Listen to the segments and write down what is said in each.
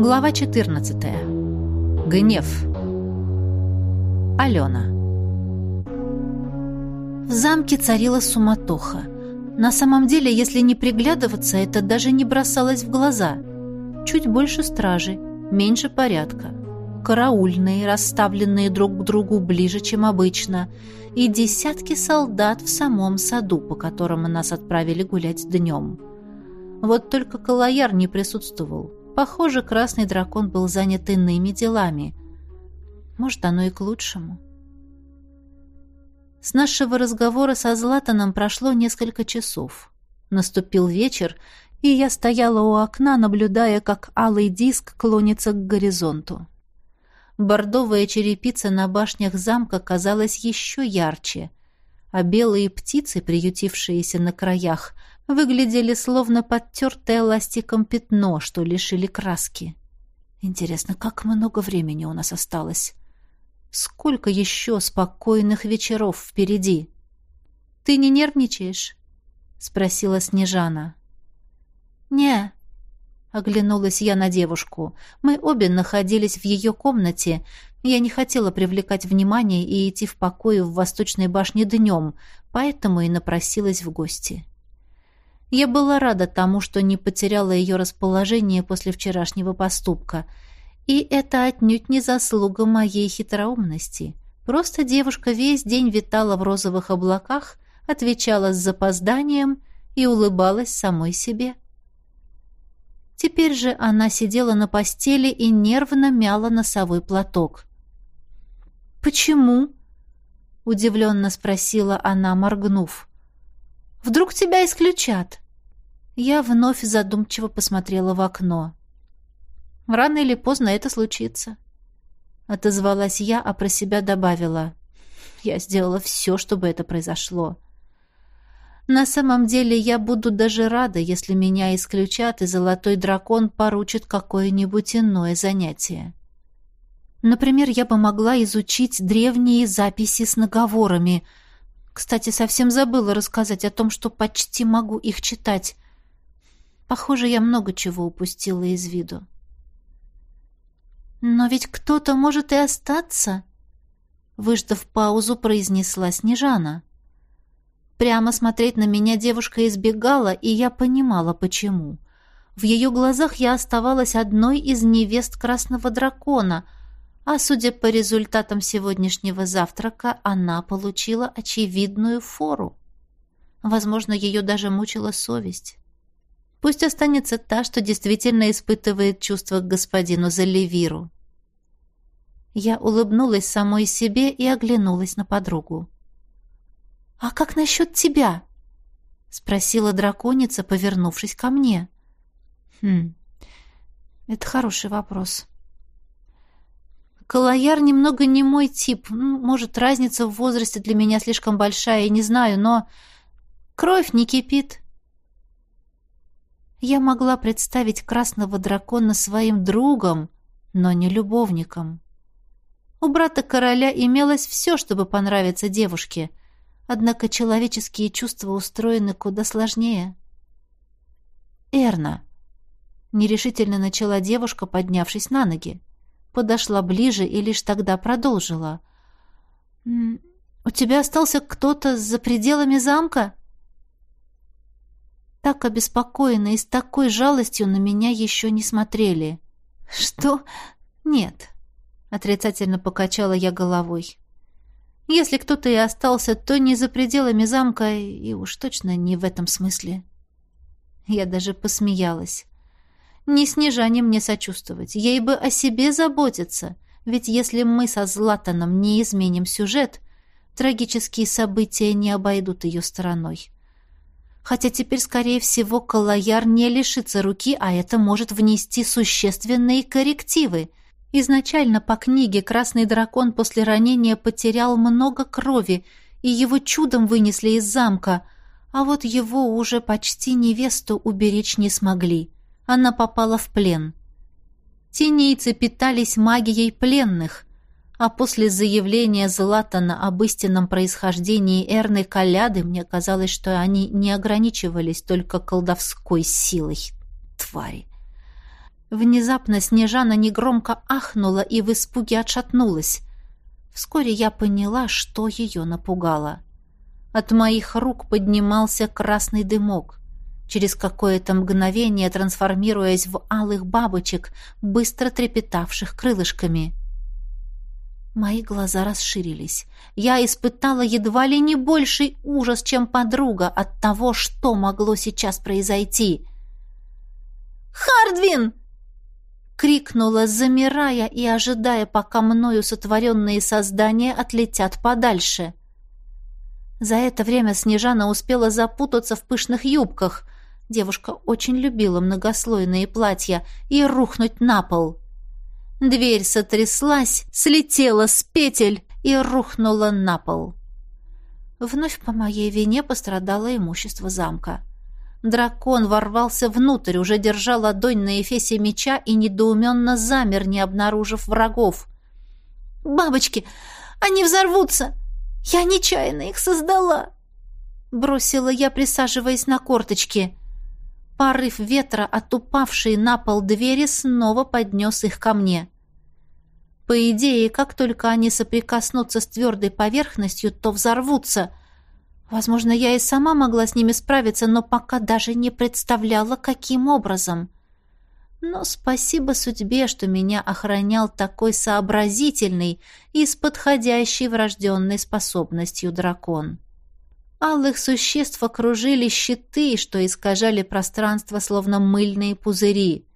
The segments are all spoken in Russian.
Глава 14. Гнев. Алена. В замке царила суматоха. На самом деле, если не приглядываться, это даже не бросалось в глаза. Чуть больше стражи, меньше порядка. Караульные, расставленные друг к другу ближе, чем обычно, и десятки солдат в самом саду, по которому нас отправили гулять днем. Вот только Калаяр не присутствовал. Похоже, красный дракон был занят иными делами. Может, оно и к лучшему. С нашего разговора со Златаном прошло несколько часов. Наступил вечер, и я стояла у окна, наблюдая, как алый диск клонится к горизонту. Бордовая черепица на башнях замка казалась еще ярче, а белые птицы, приютившиеся на краях, выглядели словно подтертое ластиком пятно, что лишили краски. Интересно, как много времени у нас осталось? Сколько еще спокойных вечеров впереди? Ты не нервничаешь? спросила Снежана. Не, оглянулась я на девушку. Мы обе находились в ее комнате. Я не хотела привлекать внимание и идти в покое в Восточной башне днем, поэтому и напросилась в гости. Я была рада тому, что не потеряла ее расположение после вчерашнего поступка. И это отнюдь не заслуга моей хитроумности. Просто девушка весь день витала в розовых облаках, отвечала с запозданием и улыбалась самой себе. Теперь же она сидела на постели и нервно мяла носовой платок. «Почему?» — удивленно спросила она, моргнув. Вдруг тебя исключат?» Я вновь задумчиво посмотрела в окно. «Рано или поздно это случится», — отозвалась я, а про себя добавила. «Я сделала все, чтобы это произошло». На самом деле я буду даже рада, если меня исключат, и золотой дракон поручит какое-нибудь иное занятие. Например, я бы могла изучить древние записи с наговорами — кстати, совсем забыла рассказать о том, что почти могу их читать. Похоже, я много чего упустила из виду. Но ведь кто-то может и остаться, выждав паузу, произнесла Снежана. Прямо смотреть на меня девушка избегала, и я понимала, почему. В ее глазах я оставалась одной из невест красного дракона — а судя по результатам сегодняшнего завтрака, она получила очевидную фору. Возможно, ее даже мучила совесть. Пусть останется та, что действительно испытывает чувства к господину Заливиру. Я улыбнулась самой себе и оглянулась на подругу. «А как насчет тебя?» — спросила драконица, повернувшись ко мне. «Хм, это хороший вопрос. Калаяр немного не мой тип. Может, разница в возрасте для меня слишком большая, не знаю, но кровь не кипит. Я могла представить красного дракона своим другом, но не любовником. У брата короля имелось все, чтобы понравиться девушке, однако человеческие чувства устроены куда сложнее. «Эрна», — нерешительно начала девушка, поднявшись на ноги подошла ближе и лишь тогда продолжила. «У тебя остался кто-то за пределами замка?» Так обеспокоенно и с такой жалостью на меня еще не смотрели. «Что? Нет», — отрицательно покачала я головой. «Если кто-то и остался, то не за пределами замка, и уж точно не в этом смысле». Я даже посмеялась. Не Снежане мне сочувствовать, ей бы о себе заботиться, ведь если мы со Златаном не изменим сюжет, трагические события не обойдут ее стороной. Хотя теперь, скорее всего, Калаяр не лишится руки, а это может внести существенные коррективы. Изначально по книге «Красный дракон» после ранения потерял много крови, и его чудом вынесли из замка, а вот его уже почти невесту уберечь не смогли она попала в плен. Тенейцы питались магией пленных, а после заявления Златана об истинном происхождении Эрны Каляды мне казалось, что они не ограничивались только колдовской силой. Твари. Внезапно Снежана негромко ахнула и в испуге отшатнулась. Вскоре я поняла, что ее напугало. От моих рук поднимался красный дымок, через какое-то мгновение трансформируясь в алых бабочек, быстро трепетавших крылышками. Мои глаза расширились. Я испытала едва ли не больший ужас, чем подруга от того, что могло сейчас произойти. «Хардвин!» крикнула, замирая и ожидая, пока мною сотворенные создания отлетят подальше. За это время Снежана успела запутаться в пышных юбках. Девушка очень любила многослойные платья и рухнуть на пол. Дверь сотряслась, слетела с петель и рухнула на пол. Вновь по моей вине пострадало имущество замка. Дракон ворвался внутрь, уже держа ладонь на эфесе меча и недоуменно замер, не обнаружив врагов. «Бабочки! Они взорвутся! Я нечаянно их создала!» Бросила я, присаживаясь на корточки. Порыв ветра, отупавший на пол двери, снова поднес их ко мне. По идее, как только они соприкоснутся с твердой поверхностью, то взорвутся — Возможно, я и сама могла с ними справиться, но пока даже не представляла, каким образом. Но спасибо судьбе, что меня охранял такой сообразительный и с подходящей врожденной способностью дракон. Алых существ окружили щиты, что искажали пространство, словно мыльные пузыри.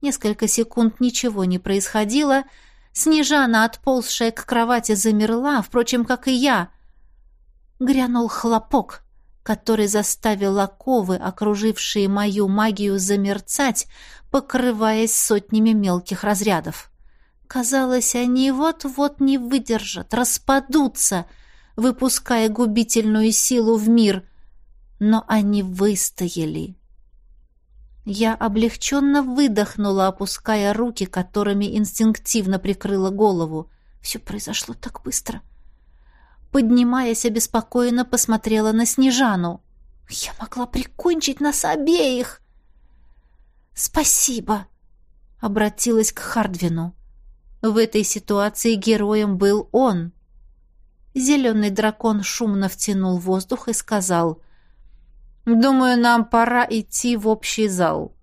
Несколько секунд ничего не происходило. Снежана, отползшая к кровати, замерла, впрочем, как и я — Грянул хлопок, который заставил оковы, окружившие мою магию, замерцать, покрываясь сотнями мелких разрядов. Казалось, они вот-вот не выдержат, распадутся, выпуская губительную силу в мир, но они выстояли. Я облегченно выдохнула, опуская руки, которыми инстинктивно прикрыла голову. Все произошло так быстро — поднимаясь обеспокоенно, посмотрела на Снежану. «Я могла прикончить нас обеих!» «Спасибо!» — обратилась к Хардвину. В этой ситуации героем был он. Зеленый дракон шумно втянул воздух и сказал, «Думаю, нам пора идти в общий зал».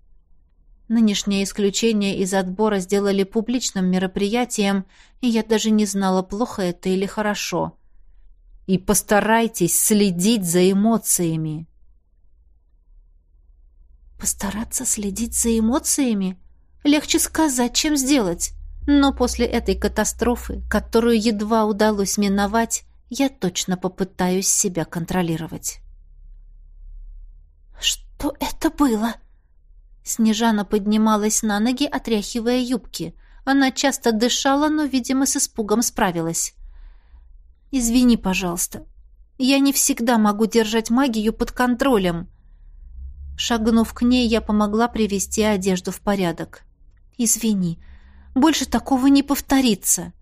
Нынешнее исключение из отбора сделали публичным мероприятием, и я даже не знала, плохо это или хорошо и постарайтесь следить за эмоциями. Постараться следить за эмоциями? Легче сказать, чем сделать. Но после этой катастрофы, которую едва удалось миновать, я точно попытаюсь себя контролировать. «Что это было?» Снежана поднималась на ноги, отряхивая юбки. Она часто дышала, но, видимо, с испугом справилась. Извини, пожалуйста. Я не всегда могу держать магию под контролем. Шагнув к ней, я помогла привести одежду в порядок. Извини. Больше такого не повторится.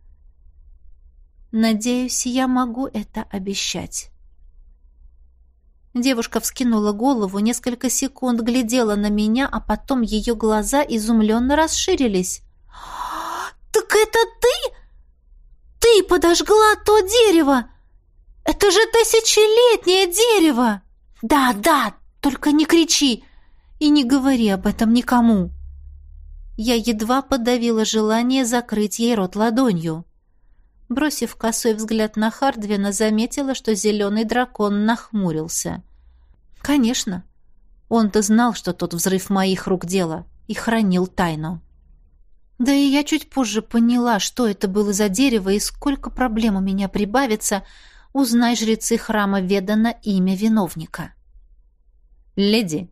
Надеюсь, я могу это обещать. Девушка вскинула голову, несколько секунд глядела на меня, а потом ее глаза изумленно расширились. «Так это ты?» Ты подожгла то дерево! Это же тысячелетнее дерево! Да, да, только не кричи и не говори об этом никому. Я едва подавила желание закрыть ей рот ладонью. Бросив косой взгляд на Хардвина, заметила, что зеленый дракон нахмурился. «Конечно. Он-то знал, что тот взрыв моих рук дело, и хранил тайну». Да и я чуть позже поняла, что это было за дерево и сколько проблем у меня прибавится, узнай жрецы храма Ведана имя виновника. «Леди,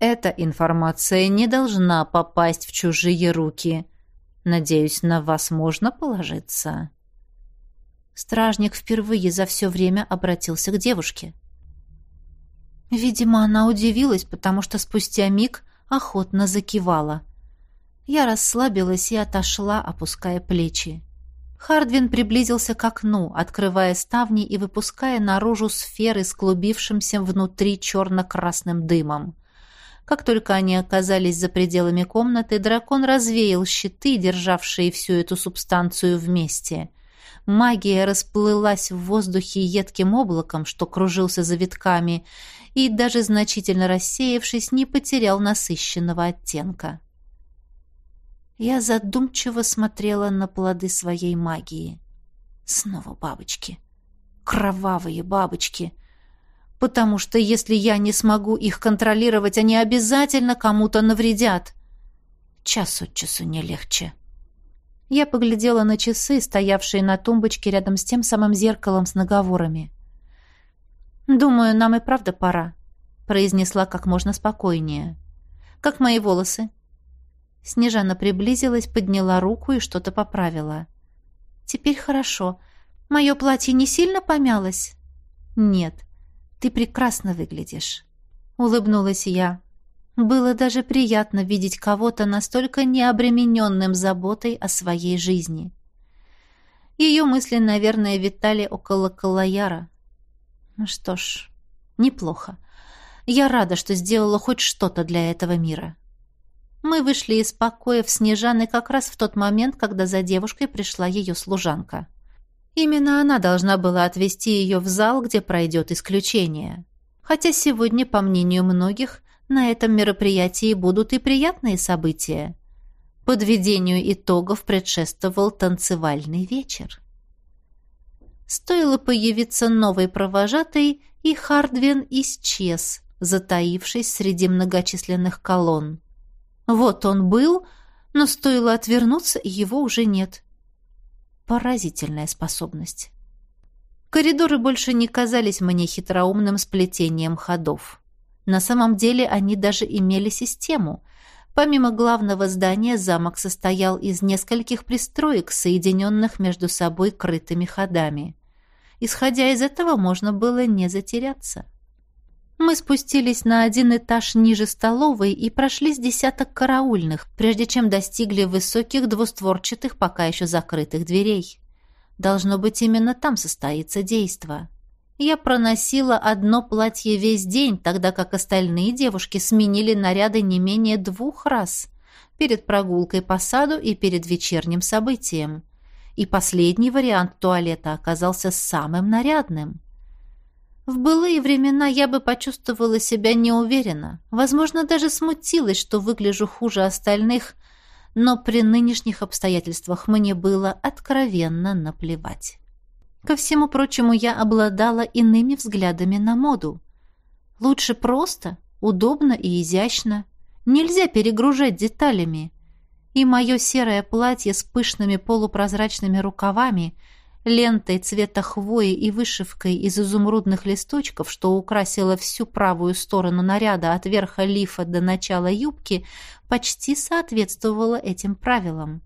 эта информация не должна попасть в чужие руки. Надеюсь, на вас можно положиться?» Стражник впервые за все время обратился к девушке. Видимо, она удивилась, потому что спустя миг охотно закивала. Я расслабилась и отошла, опуская плечи. Хардвин приблизился к окну, открывая ставни и выпуская наружу сферы с клубившимся внутри черно-красным дымом. Как только они оказались за пределами комнаты, дракон развеял щиты, державшие всю эту субстанцию вместе. Магия расплылась в воздухе едким облаком, что кружился за витками, и, даже значительно рассеявшись, не потерял насыщенного оттенка. Я задумчиво смотрела на плоды своей магии. Снова бабочки. Кровавые бабочки потому что если я не смогу их контролировать, они обязательно кому-то навредят. Час от часу не легче. Я поглядела на часы, стоявшие на тумбочке рядом с тем самым зеркалом с наговорами. «Думаю, нам и правда пора», — произнесла как можно спокойнее. «Как мои волосы?» Снежана приблизилась, подняла руку и что-то поправила. «Теперь хорошо. Мое платье не сильно помялось?» «Нет». Ты прекрасно выглядишь», — улыбнулась я. Было даже приятно видеть кого-то настолько необремененным заботой о своей жизни. Ее мысли, наверное, витали около Калаяра. Ну что ж, неплохо. Я рада, что сделала хоть что-то для этого мира. Мы вышли из в Снежаны как раз в тот момент, когда за девушкой пришла ее служанка. Именно она должна была отвезти ее в зал, где пройдет исключение. Хотя сегодня, по мнению многих, на этом мероприятии будут и приятные события. Подведению итогов предшествовал танцевальный вечер. Стоило появиться новой провожатой, и Хардвин исчез, затаившись среди многочисленных колонн. Вот он был, но стоило отвернуться, его уже нет. Поразительная способность. Коридоры больше не казались мне хитроумным сплетением ходов. На самом деле они даже имели систему. Помимо главного здания замок состоял из нескольких пристроек, соединенных между собой крытыми ходами. Исходя из этого, можно было не затеряться. Мы спустились на один этаж ниже столовой и прошли с десяток караульных, прежде чем достигли высоких двустворчатых, пока еще закрытых дверей. Должно быть, именно там состоится действо. Я проносила одно платье весь день, тогда как остальные девушки сменили наряды не менее двух раз перед прогулкой по саду и перед вечерним событием. И последний вариант туалета оказался самым нарядным. В былые времена я бы почувствовала себя неуверенно, возможно, даже смутилась, что выгляжу хуже остальных, но при нынешних обстоятельствах мне было откровенно наплевать. Ко всему прочему, я обладала иными взглядами на моду. Лучше просто, удобно и изящно. Нельзя перегружать деталями. И мое серое платье с пышными полупрозрачными рукавами — лентой цвета хвои и вышивкой из изумрудных листочков, что украсило всю правую сторону наряда от верха лифа до начала юбки, почти соответствовало этим правилам.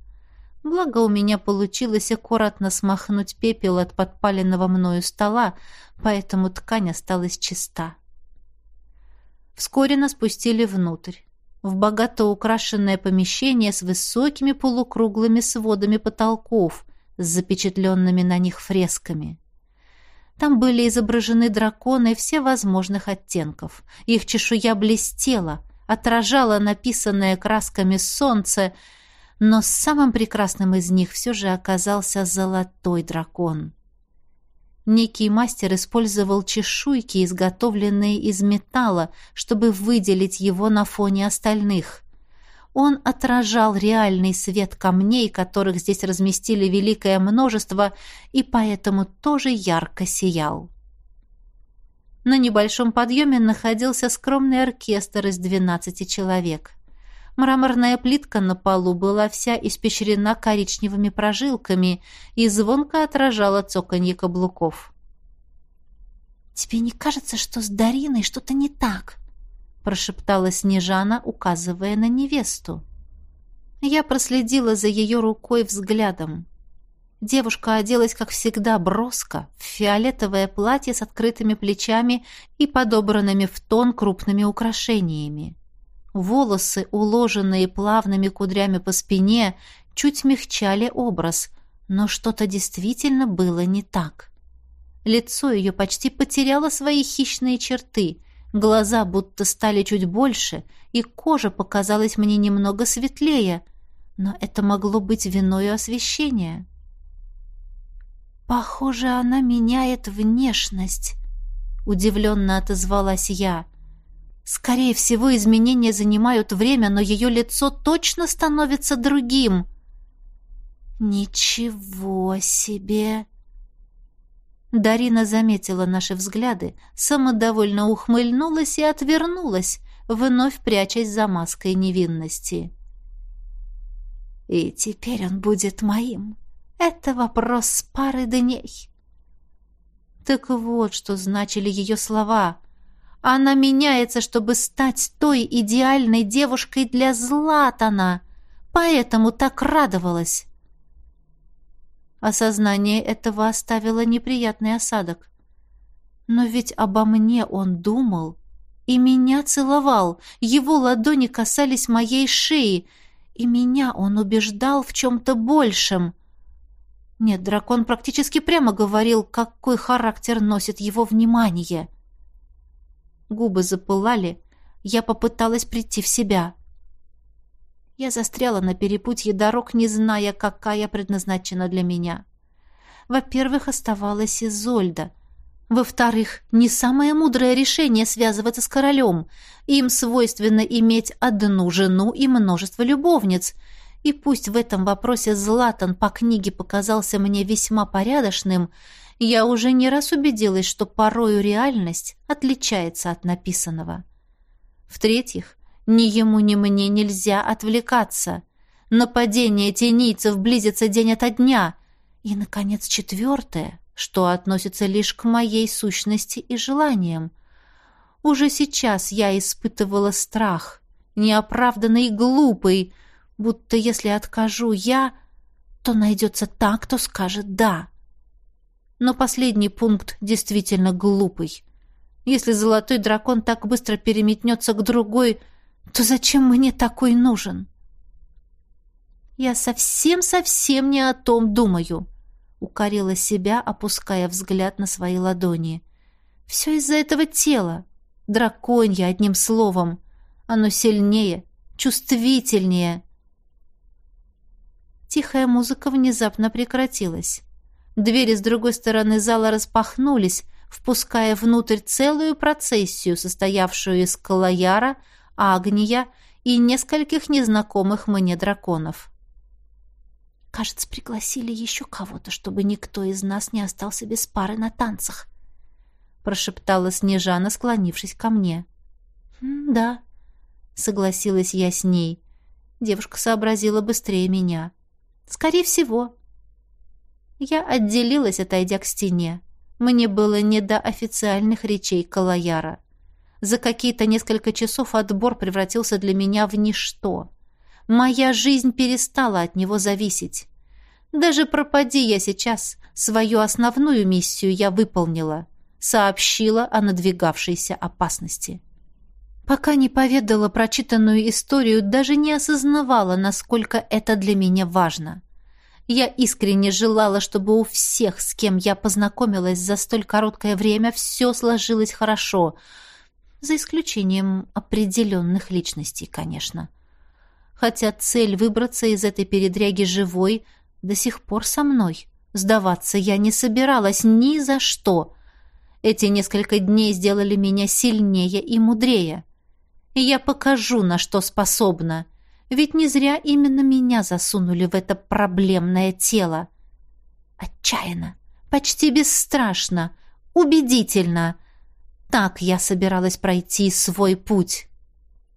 Благо у меня получилось аккуратно смахнуть пепел от подпаленного мною стола, поэтому ткань осталась чиста. Вскоре нас пустили внутрь в богато украшенное помещение с высокими полукруглыми сводами потолков, с запечатленными на них фресками. Там были изображены драконы всевозможных оттенков. Их чешуя блестела, отражала написанное красками солнце, но самым прекрасным из них все же оказался золотой дракон. Некий мастер использовал чешуйки, изготовленные из металла, чтобы выделить его на фоне остальных. Он отражал реальный свет камней, которых здесь разместили великое множество, и поэтому тоже ярко сиял. На небольшом подъеме находился скромный оркестр из двенадцати человек. Мраморная плитка на полу была вся испещрена коричневыми прожилками и звонко отражала цоканье каблуков. «Тебе не кажется, что с Дариной что-то не так?» Прошептала Снежана, указывая на невесту. Я проследила за ее рукой взглядом. Девушка оделась, как всегда, броско, в фиолетовое платье с открытыми плечами и подобранными в тон крупными украшениями. Волосы, уложенные плавными кудрями по спине, чуть смягчали образ, но что-то действительно было не так. Лицо ее почти потеряло свои хищные черты, Глаза будто стали чуть больше, и кожа показалась мне немного светлее, но это могло быть виною освещения. «Похоже, она меняет внешность», — удивленно отозвалась я. «Скорее всего, изменения занимают время, но ее лицо точно становится другим». «Ничего себе!» Дарина заметила наши взгляды, самодовольно ухмыльнулась и отвернулась, вновь прячась за маской невинности. «И теперь он будет моим. Это вопрос пары дней». Так вот, что значили ее слова. Она меняется, чтобы стать той идеальной девушкой для Златана, поэтому так радовалась. Осознание этого оставило неприятный осадок. Но ведь обо мне он думал и меня целовал. Его ладони касались моей шеи, и меня он убеждал в чем-то большем. Нет, дракон практически прямо говорил, какой характер носит его внимание. Губы запылали, я попыталась прийти в себя. Я застряла на перепутье дорог, не зная, какая предназначена для меня. Во-первых, оставалась Изольда. Во-вторых, не самое мудрое решение связываться с королем. Им свойственно иметь одну жену и множество любовниц. И пусть в этом вопросе Златан по книге показался мне весьма порядочным, я уже не раз убедилась, что порою реальность отличается от написанного. В-третьих, ни ему, ни мне нельзя отвлекаться. Нападение тенийцев близится день ото дня. И, наконец, четвертое, что относится лишь к моей сущности и желаниям. Уже сейчас я испытывала страх, неоправданный и глупый, будто если откажу я, то найдется та, кто скажет «да». Но последний пункт действительно глупый. Если золотой дракон так быстро переметнется к другой, то зачем мне такой нужен? Я совсем-совсем не о том думаю, укорила себя, опуская взгляд на свои ладони. Все из-за этого тела. Драконье, одним словом. Оно сильнее, чувствительнее. Тихая музыка внезапно прекратилась. Двери с другой стороны зала распахнулись, впуская внутрь целую процессию, состоявшую из Калаяра, Агния и нескольких незнакомых мне драконов. Кажется, пригласили еще кого-то, чтобы никто из нас не остался без пары на танцах. Прошептала Снежана, склонившись ко мне. «Да», — согласилась я с ней. Девушка сообразила быстрее меня. «Скорее всего». Я отделилась, отойдя к стене. Мне было не до официальных речей Калаяра. За какие-то несколько часов отбор превратился для меня в ничто. Моя жизнь перестала от него зависеть. Даже пропади я сейчас, свою основную миссию я выполнила. Сообщила о надвигавшейся опасности. Пока не поведала прочитанную историю, даже не осознавала, насколько это для меня важно. Я искренне желала, чтобы у всех, с кем я познакомилась за столь короткое время, все сложилось хорошо, за исключением определенных личностей, конечно. Хотя цель выбраться из этой передряги живой до сих пор со мной. Сдаваться я не собиралась ни за что. Эти несколько дней сделали меня сильнее и мудрее. И я покажу, на что способна. Ведь не зря именно меня засунули в это проблемное тело. Отчаянно, почти бесстрашно, убедительно. Так я собиралась пройти свой путь.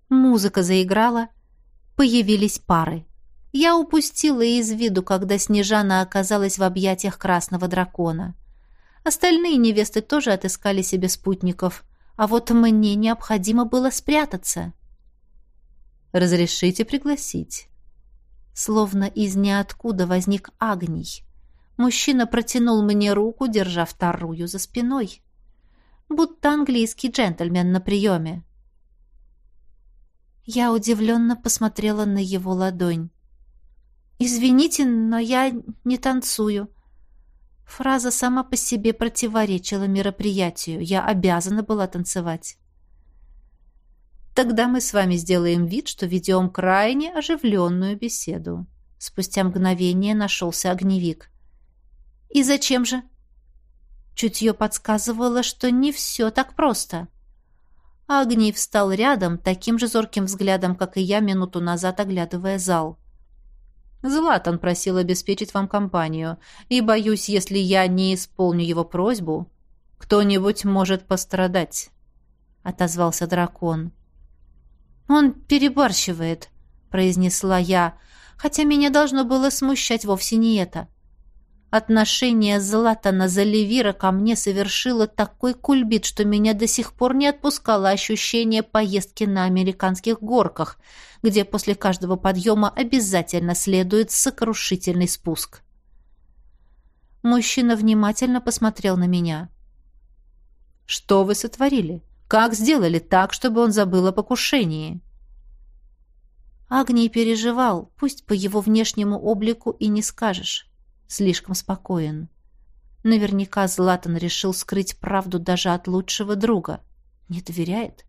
Музыка заиграла, появились пары. Я упустила из виду, когда Снежана оказалась в объятиях красного дракона. Остальные невесты тоже отыскали себе спутников, а вот мне необходимо было спрятаться. «Разрешите пригласить?» Словно из ниоткуда возник Агний. Мужчина протянул мне руку, держа вторую за спиной. Будто английский джентльмен на приеме. Я удивленно посмотрела на его ладонь. «Извините, но я не танцую». Фраза сама по себе противоречила мероприятию. Я обязана была танцевать. Тогда мы с вами сделаем вид, что ведем крайне оживленную беседу. Спустя мгновение нашелся огневик. И зачем же? Чутье подсказывало, что не все так просто. Огней встал рядом, таким же зорким взглядом, как и я минуту назад, оглядывая зал. «Златан просил обеспечить вам компанию, и, боюсь, если я не исполню его просьбу, кто-нибудь может пострадать», — отозвался дракон. «Он перебарщивает», — произнесла я, хотя меня должно было смущать вовсе не это. Отношение Златана Заливира ко мне совершило такой кульбит, что меня до сих пор не отпускало ощущение поездки на американских горках, где после каждого подъема обязательно следует сокрушительный спуск. Мужчина внимательно посмотрел на меня. «Что вы сотворили?» Как сделали так, чтобы он забыл о покушении? Агний переживал, пусть по его внешнему облику и не скажешь. Слишком спокоен. Наверняка Златан решил скрыть правду даже от лучшего друга. Не доверяет?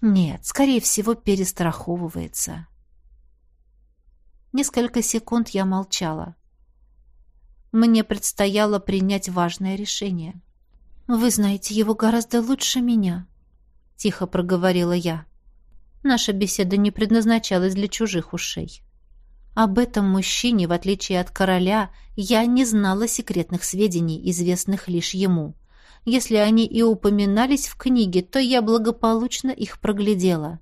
Нет, скорее всего, перестраховывается. Несколько секунд я молчала. Мне предстояло принять важное решение. «Вы знаете его гораздо лучше меня», — тихо проговорила я. Наша беседа не предназначалась для чужих ушей. Об этом мужчине, в отличие от короля, я не знала секретных сведений, известных лишь ему. Если они и упоминались в книге, то я благополучно их проглядела.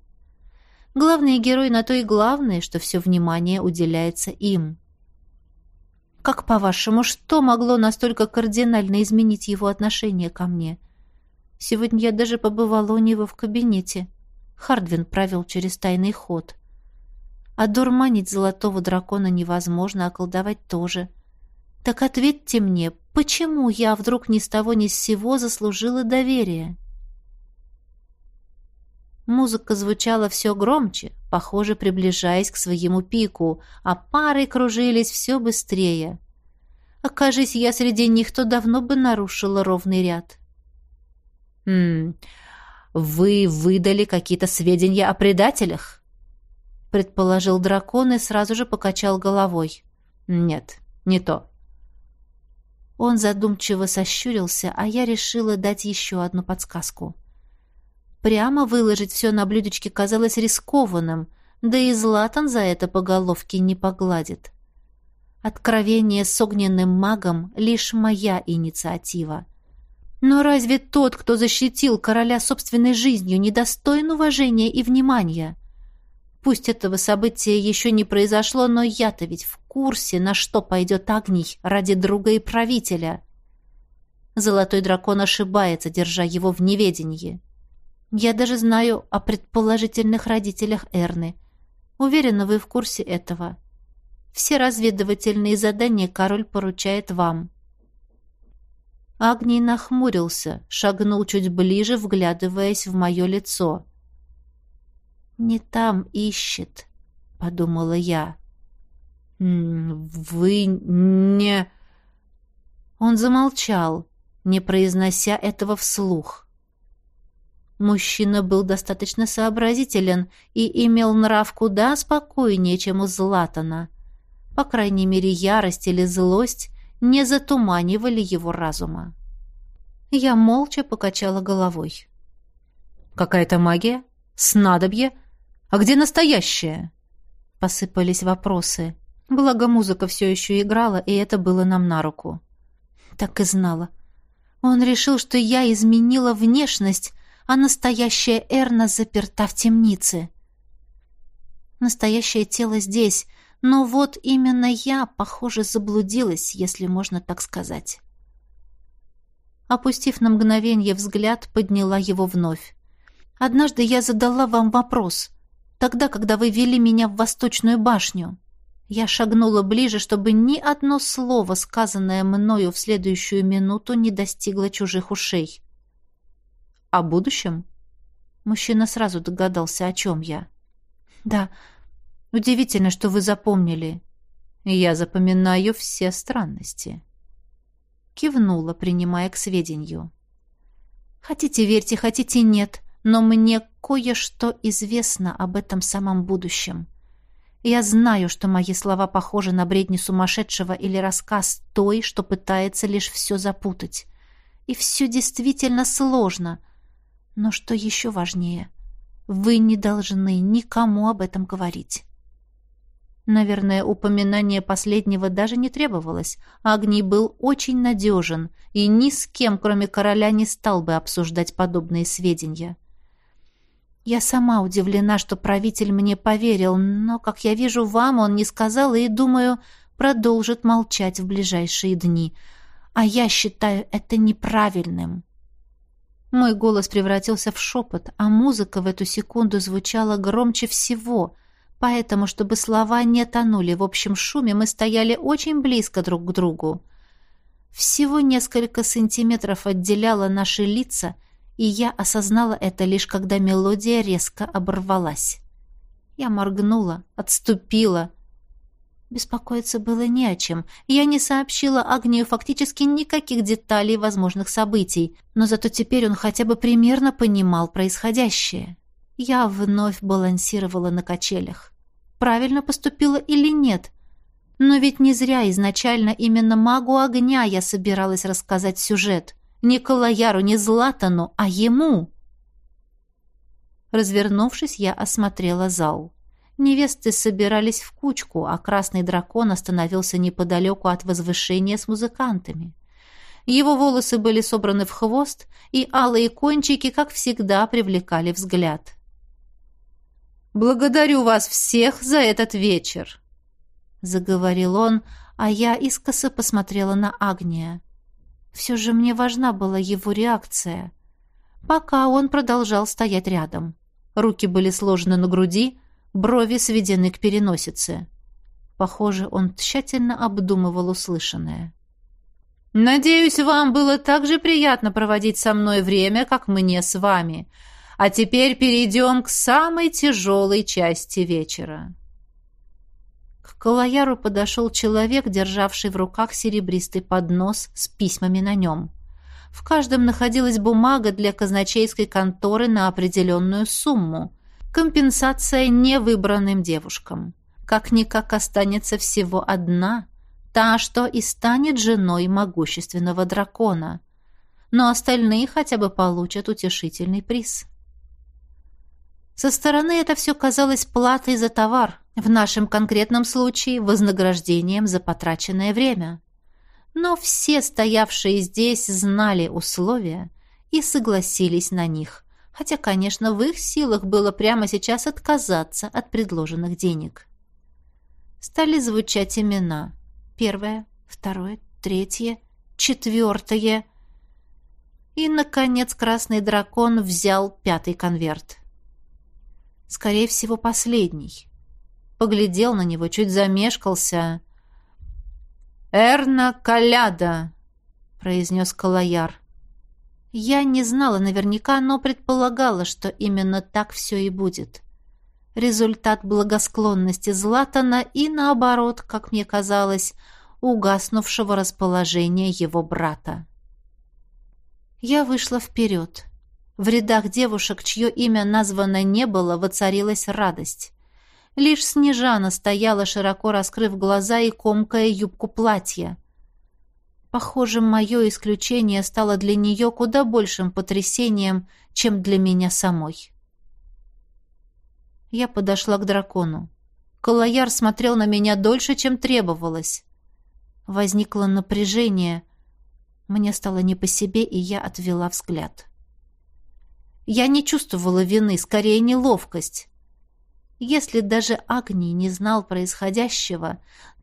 Главный герой на то и главное, что все внимание уделяется им. Как по-вашему, что могло настолько кардинально изменить его отношение ко мне? Сегодня я даже побывала у него в кабинете. Хардвин провел через тайный ход. Одурманить золотого дракона невозможно, а колдовать тоже. Так ответьте мне, почему я вдруг ни с того ни с сего заслужила доверие? Музыка звучала все громче, похоже, приближаясь к своему пику, а пары кружились все быстрее. Окажись я среди них, то давно бы нарушила ровный ряд. «Хм, вы выдали какие-то сведения о предателях?» Предположил дракон и сразу же покачал головой. «Нет, не то». Он задумчиво сощурился, а я решила дать еще одну подсказку. Прямо выложить все на блюдечке казалось рискованным, да и Златан за это по головке не погладит. Откровение с огненным магом — лишь моя инициатива. Но разве тот, кто защитил короля собственной жизнью, недостоин уважения и внимания? Пусть этого события еще не произошло, но я-то ведь в курсе, на что пойдет Агний ради друга и правителя. Золотой дракон ошибается, держа его в неведении. Я даже знаю о предположительных родителях Эрны. Уверена, вы в курсе этого. Все разведывательные задания король поручает вам. Агний нахмурился, шагнул чуть ближе, вглядываясь в мое лицо. «Не там ищет», — подумала я. «Вы не...» Он замолчал, не произнося этого вслух. Мужчина был достаточно сообразителен и имел нрав куда спокойнее, чем у Златана. По крайней мере, ярость или злость не затуманивали его разума. Я молча покачала головой. «Какая-то магия? Снадобье? А где настоящее?» Посыпались вопросы. Благо музыка все еще играла, и это было нам на руку. Так и знала. Он решил, что я изменила внешность, а настоящая Эрна заперта в темнице. Настоящее тело здесь, но вот именно я, похоже, заблудилась, если можно так сказать. Опустив на мгновение взгляд, подняла его вновь. «Однажды я задала вам вопрос, тогда, когда вы вели меня в Восточную башню. Я шагнула ближе, чтобы ни одно слово, сказанное мною в следующую минуту, не достигло чужих ушей. О будущем? Мужчина сразу догадался, о чем я. Да, удивительно, что вы запомнили. Я запоминаю все странности. Кивнула, принимая к сведению. Хотите верьте, хотите нет, но мне кое-что известно об этом самом будущем. Я знаю, что мои слова похожи на бредни сумасшедшего или рассказ той, что пытается лишь все запутать. И все действительно сложно. Но что еще важнее, вы не должны никому об этом говорить. Наверное, упоминание последнего даже не требовалось. Агний был очень надежен, и ни с кем, кроме короля, не стал бы обсуждать подобные сведения. Я сама удивлена, что правитель мне поверил, но, как я вижу, вам он не сказал и, думаю, продолжит молчать в ближайшие дни. А я считаю это неправильным. Мой голос превратился в шепот, а музыка в эту секунду звучала громче всего, поэтому, чтобы слова не тонули в общем шуме, мы стояли очень близко друг к другу. Всего несколько сантиметров отделяло наши лица — и я осознала это лишь когда мелодия резко оборвалась. Я моргнула, отступила. Беспокоиться было не о чем. Я не сообщила Агнию фактически никаких деталей возможных событий, но зато теперь он хотя бы примерно понимал происходящее. Я вновь балансировала на качелях. Правильно поступила или нет? Но ведь не зря изначально именно магу огня я собиралась рассказать сюжет. Не Калаяру, не Златану, а ему. Развернувшись, я осмотрела зал. Невесты собирались в кучку, а красный дракон остановился неподалеку от возвышения с музыкантами. Его волосы были собраны в хвост, и алые кончики, как всегда, привлекали взгляд. «Благодарю вас всех за этот вечер!» — заговорил он, а я искоса посмотрела на Агния. Все же мне важна была его реакция. Пока он продолжал стоять рядом. Руки были сложены на груди, брови сведены к переносице. Похоже, он тщательно обдумывал услышанное. «Надеюсь, вам было так же приятно проводить со мной время, как мне с вами. А теперь перейдем к самой тяжелой части вечера». К Калаяру подошел человек, державший в руках серебристый поднос с письмами на нем. В каждом находилась бумага для казначейской конторы на определенную сумму. Компенсация невыбранным девушкам. Как-никак останется всего одна, та, что и станет женой могущественного дракона. Но остальные хотя бы получат утешительный приз. Со стороны это все казалось платой за товар, в нашем конкретном случае вознаграждением за потраченное время. Но все стоявшие здесь знали условия и согласились на них, хотя, конечно, в их силах было прямо сейчас отказаться от предложенных денег. Стали звучать имена. Первое, второе, третье, четвертое. И, наконец, красный дракон взял пятый конверт. Скорее всего, последний поглядел на него, чуть замешкался. «Эрна Каляда», — произнес Калаяр. Я не знала наверняка, но предполагала, что именно так все и будет. Результат благосклонности Златана и, наоборот, как мне казалось, угаснувшего расположения его брата. Я вышла вперед. В рядах девушек, чье имя названо не было, воцарилась радость. Лишь Снежана стояла, широко раскрыв глаза и комкая юбку платья. Похоже, мое исключение стало для нее куда большим потрясением, чем для меня самой. Я подошла к дракону. Калаяр смотрел на меня дольше, чем требовалось. Возникло напряжение. Мне стало не по себе, и я отвела взгляд. Я не чувствовала вины, скорее неловкость. Если даже Агни не знал происходящего,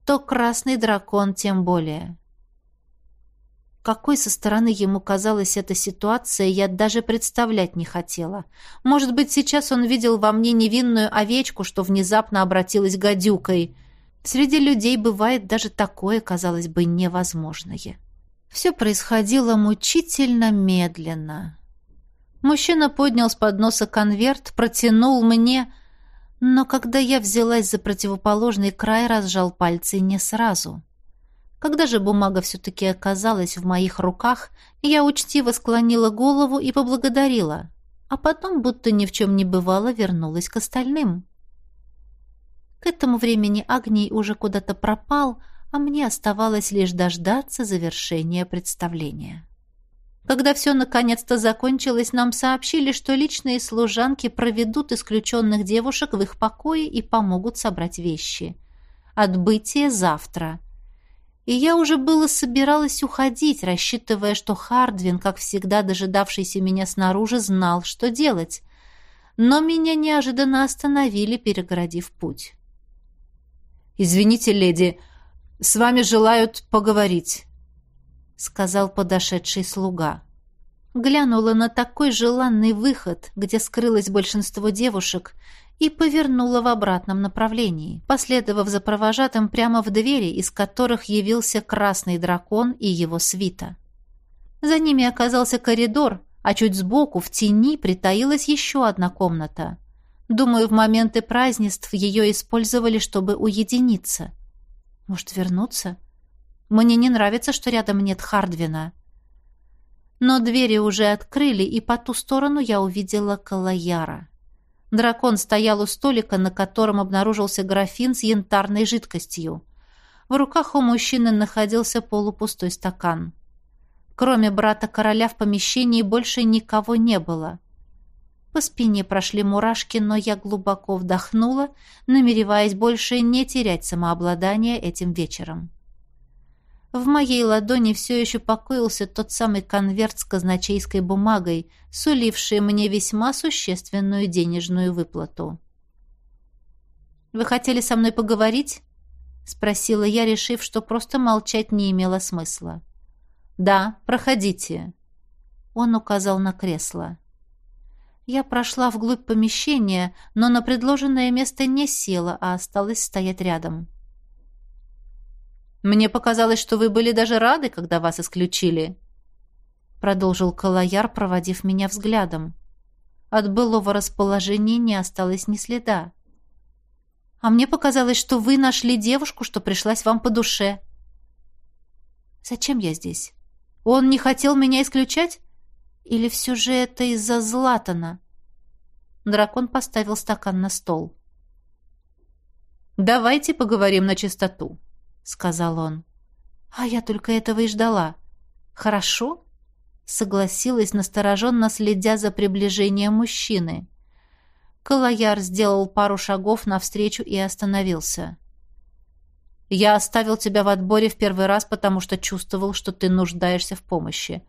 то красный дракон тем более. Какой со стороны ему казалась эта ситуация, я даже представлять не хотела. Может быть, сейчас он видел во мне невинную овечку, что внезапно обратилась гадюкой. Среди людей бывает даже такое, казалось бы, невозможное. Все происходило мучительно медленно. Мужчина поднял с подноса конверт, протянул мне, но когда я взялась за противоположный край, разжал пальцы не сразу. Когда же бумага все-таки оказалась в моих руках, я учтиво склонила голову и поблагодарила. а потом, будто ни в чем не бывало, вернулась к остальным. К этому времени Агний уже куда-то пропал, а мне оставалось лишь дождаться завершения представления. Когда все наконец-то закончилось, нам сообщили, что личные служанки проведут исключенных девушек в их покое и помогут собрать вещи. Отбытие завтра. И я уже было собиралась уходить, рассчитывая, что Хардвин, как всегда дожидавшийся меня снаружи, знал, что делать. Но меня неожиданно остановили, перегородив путь. «Извините, леди, с вами желают поговорить», — сказал подошедший слуга. Глянула на такой желанный выход, где скрылось большинство девушек, и повернула в обратном направлении, последовав за провожатым прямо в двери, из которых явился красный дракон и его свита. За ними оказался коридор, а чуть сбоку, в тени, притаилась еще одна комната — Думаю, в моменты празднеств ее использовали, чтобы уединиться. Может, вернуться? Мне не нравится, что рядом нет Хардвина. Но двери уже открыли, и по ту сторону я увидела Калаяра. Дракон стоял у столика, на котором обнаружился графин с янтарной жидкостью. В руках у мужчины находился полупустой стакан. Кроме брата короля в помещении больше никого не было. По спине прошли мурашки, но я глубоко вдохнула, намереваясь больше не терять самообладание этим вечером. В моей ладони все еще покоился тот самый конверт с казначейской бумагой, суливший мне весьма существенную денежную выплату. «Вы хотели со мной поговорить?» — спросила я, решив, что просто молчать не имело смысла. «Да, проходите». Он указал на кресло. Я прошла вглубь помещения, но на предложенное место не села, а осталась стоять рядом. «Мне показалось, что вы были даже рады, когда вас исключили», — продолжил Калаяр, проводив меня взглядом. От былого расположения не осталось ни следа. «А мне показалось, что вы нашли девушку, что пришлась вам по душе». «Зачем я здесь? Он не хотел меня исключать?» Или все же это из-за Златана? Дракон поставил стакан на стол. «Давайте поговорим на чистоту», — сказал он. «А я только этого и ждала. Хорошо?» — согласилась, настороженно следя за приближением мужчины. Калаяр сделал пару шагов навстречу и остановился. «Я оставил тебя в отборе в первый раз, потому что чувствовал, что ты нуждаешься в помощи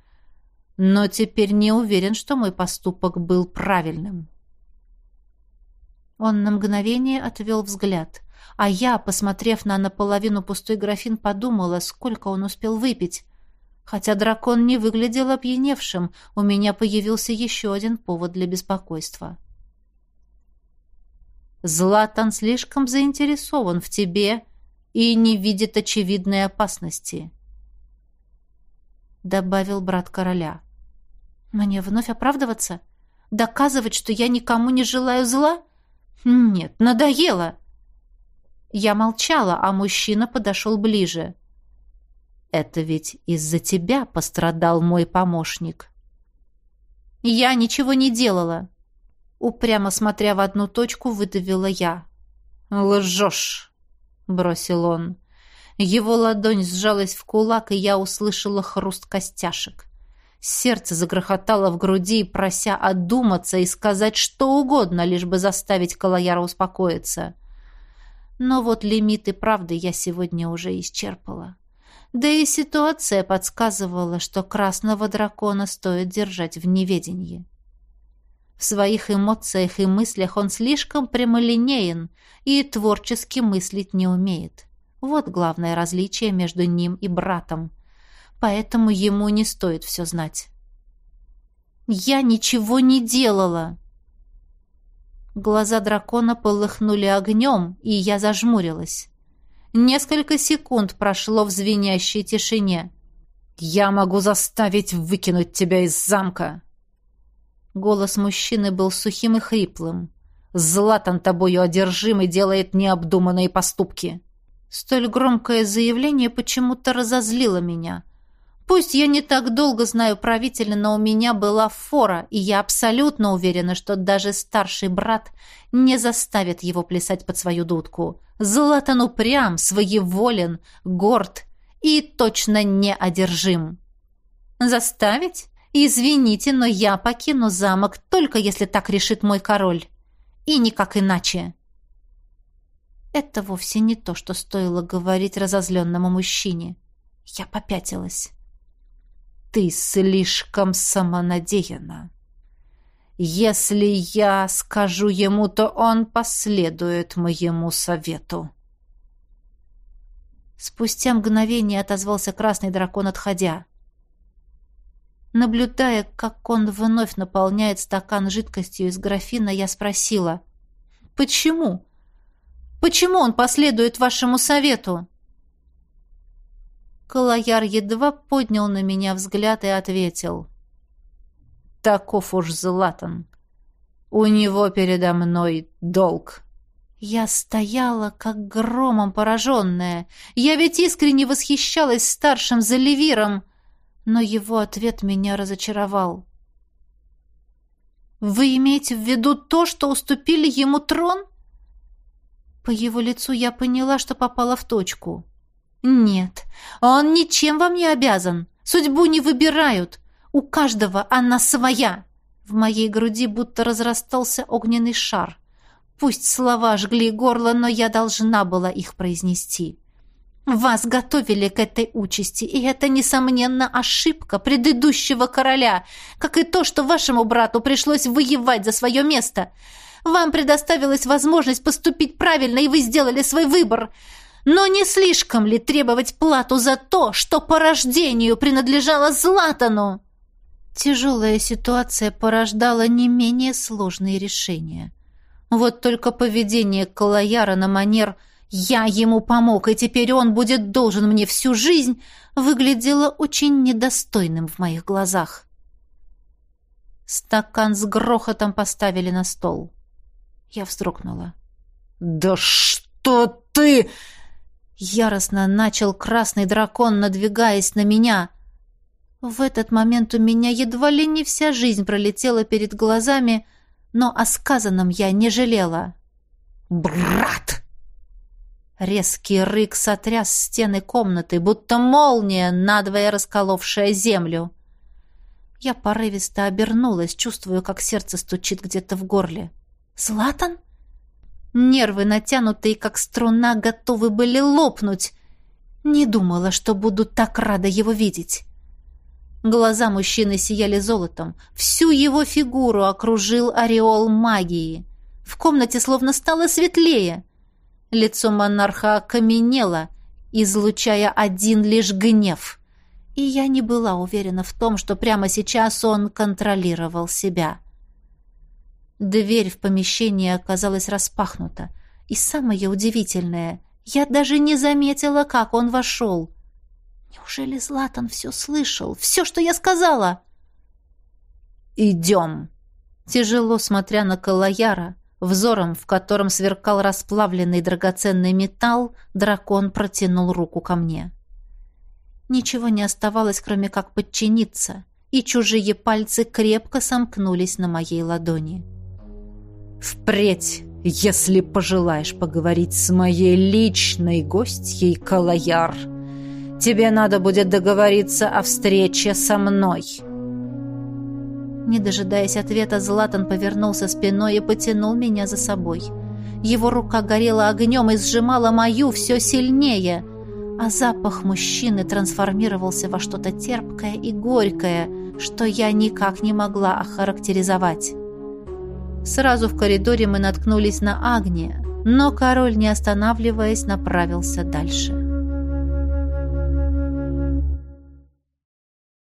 но теперь не уверен, что мой поступок был правильным. Он на мгновение отвел взгляд, а я, посмотрев на наполовину пустой графин, подумала, сколько он успел выпить. Хотя дракон не выглядел опьяневшим, у меня появился еще один повод для беспокойства. «Златан слишком заинтересован в тебе и не видит очевидной опасности», — добавил брат короля. Мне вновь оправдываться? Доказывать, что я никому не желаю зла? Нет, надоело. Я молчала, а мужчина подошел ближе. Это ведь из-за тебя пострадал мой помощник. Я ничего не делала. Упрямо смотря в одну точку, выдавила я. «Лжешь!» — бросил он. Его ладонь сжалась в кулак, и я услышала хруст костяшек. Сердце загрохотало в груди, прося одуматься и сказать что угодно, лишь бы заставить Калаяра успокоиться. Но вот лимиты правды я сегодня уже исчерпала. Да и ситуация подсказывала, что красного дракона стоит держать в неведении. В своих эмоциях и мыслях он слишком прямолинеен и творчески мыслить не умеет. Вот главное различие между ним и братом поэтому ему не стоит все знать. «Я ничего не делала!» Глаза дракона полыхнули огнем, и я зажмурилась. Несколько секунд прошло в звенящей тишине. «Я могу заставить выкинуть тебя из замка!» Голос мужчины был сухим и хриплым. «Златан тобою одержим и делает необдуманные поступки!» Столь громкое заявление почему-то разозлило меня. Пусть я не так долго знаю правителя, но у меня была фора, и я абсолютно уверена, что даже старший брат не заставит его плясать под свою дудку. Златан упрям, своеволен, горд и точно неодержим. Заставить? Извините, но я покину замок, только если так решит мой король. И никак иначе. Это вовсе не то, что стоило говорить разозленному мужчине. Я попятилась. Ты слишком самонадеянна. Если я скажу ему, то он последует моему совету. Спустя мгновение отозвался красный дракон, отходя. Наблюдая, как он вновь наполняет стакан жидкостью из графина, я спросила, «Почему? Почему он последует вашему совету?» Калаяр едва поднял на меня взгляд и ответил. «Таков уж Златан. У него передо мной долг». Я стояла, как громом пораженная. Я ведь искренне восхищалась старшим Заливиром, но его ответ меня разочаровал. «Вы имеете в виду то, что уступили ему трон?» По его лицу я поняла, что попала в точку. «Нет, он ничем вам не обязан. Судьбу не выбирают. У каждого она своя». В моей груди будто разрастался огненный шар. Пусть слова жгли горло, но я должна была их произнести. Вас готовили к этой участи, и это, несомненно, ошибка предыдущего короля, как и то, что вашему брату пришлось воевать за свое место. Вам предоставилась возможность поступить правильно, и вы сделали свой выбор. Но не слишком ли требовать плату за то, что по рождению принадлежало Златану? Тяжелая ситуация порождала не менее сложные решения. Вот только поведение Калаяра на манер «я ему помог, и теперь он будет должен мне всю жизнь» выглядело очень недостойным в моих глазах. Стакан с грохотом поставили на стол. Я вздрогнула. «Да что ты!» Яростно начал красный дракон, надвигаясь на меня. В этот момент у меня едва ли не вся жизнь пролетела перед глазами, но о сказанном я не жалела. «Брат!» Резкий рык сотряс стены комнаты, будто молния, надвое расколовшая землю. Я порывисто обернулась, чувствую, как сердце стучит где-то в горле. «Златан?» Нервы, натянутые, как струна, готовы были лопнуть. Не думала, что буду так рада его видеть. Глаза мужчины сияли золотом. Всю его фигуру окружил ореол магии. В комнате словно стало светлее. Лицо монарха окаменело, излучая один лишь гнев. И я не была уверена в том, что прямо сейчас он контролировал себя. — Дверь в помещение оказалась распахнута. И самое удивительное, я даже не заметила, как он вошел. Неужели Златан все слышал? Все, что я сказала? «Идем!» Тяжело смотря на Калаяра, взором, в котором сверкал расплавленный драгоценный металл, дракон протянул руку ко мне. Ничего не оставалось, кроме как подчиниться, и чужие пальцы крепко сомкнулись на моей ладони. Впредь, если пожелаешь поговорить с моей личной гостьей Калаяр, тебе надо будет договориться о встрече со мной». Не дожидаясь ответа, Златан повернулся спиной и потянул меня за собой. Его рука горела огнем и сжимала мою все сильнее, а запах мужчины трансформировался во что-то терпкое и горькое, что я никак не могла охарактеризовать. Сразу в коридоре мы наткнулись на Агния, но король, не останавливаясь, направился дальше.